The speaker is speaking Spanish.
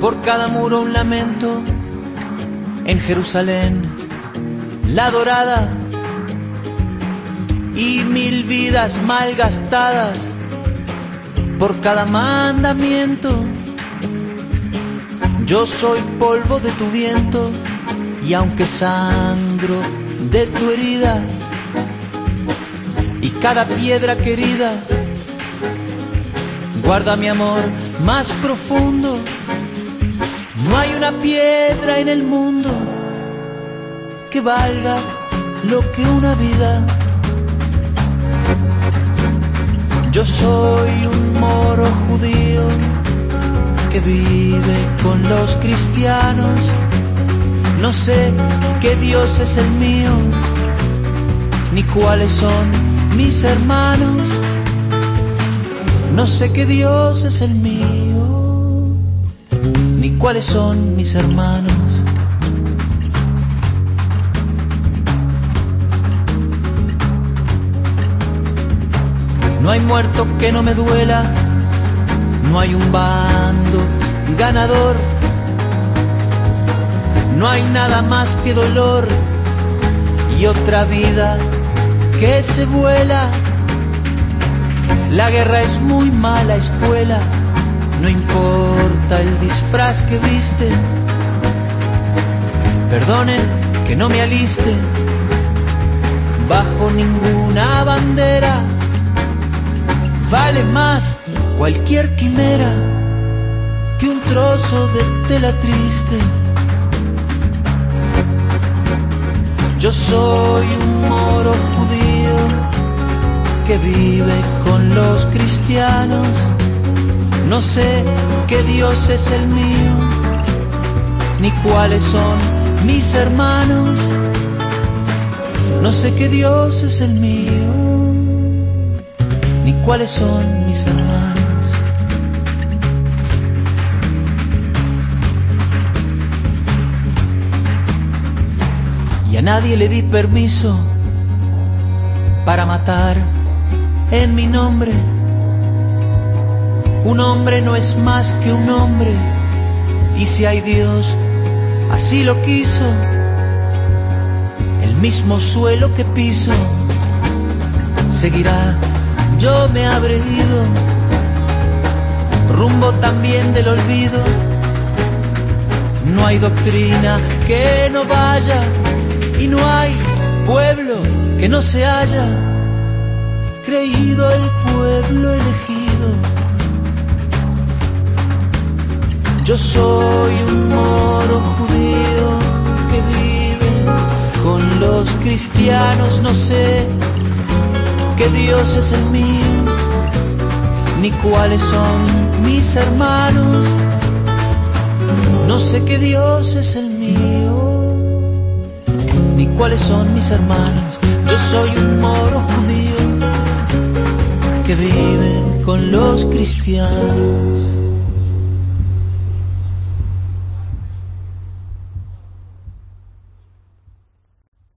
por cada muro un lamento. En Jerusalén, la dorada y mil vidas mal gastadas por cada mandamiento. Yo soy polvo de tu viento y aunque sangro de tu herida y cada piedra querida guarda mi amor más profundo. No hay una piedra en el mundo que valga lo que una vida. Yo soy un moro judío que vive con los cristianos. No sé qué Dios es el mío, ni cuáles son mis hermanos. No sé qué Dios es el mío, ni cuáles son mis hermanos. No hay muerto que no me duela, no hay un bando ganador, no hay nada más que dolor y otra vida que se vuela. La guerra es muy mala escuela, no importa el disfraz que viste. Perdonen que no me aliste bajo ninguna bandera vale más cualquier quimera que un trozo de tela triste. Yo soy un moro judío que vive con los cristianos. No sé qué Dios es el mío, ni cuáles son mis hermanos. No sé qué Dios es el mío ni cuáles son mis hermanos. Y a nadie le di permiso para matar en mi nombre. Un hombre no es más que un hombre, y si hay Dios, así lo quiso, el mismo suelo que piso seguirá. Yo me habré ido, rumbo también del olvido. No hay doctrina que no vaya. Y no hay pueblo que no se haya. Creído el pueblo elegido. Yo soy un moro judío que vive con los cristianos, no sé que Dios es el mío, ni cuáles son mis hermanos. No sé qué Dios es el mío, ni cuáles son mis hermanos. Yo soy un moro judío que vive con los cristianos.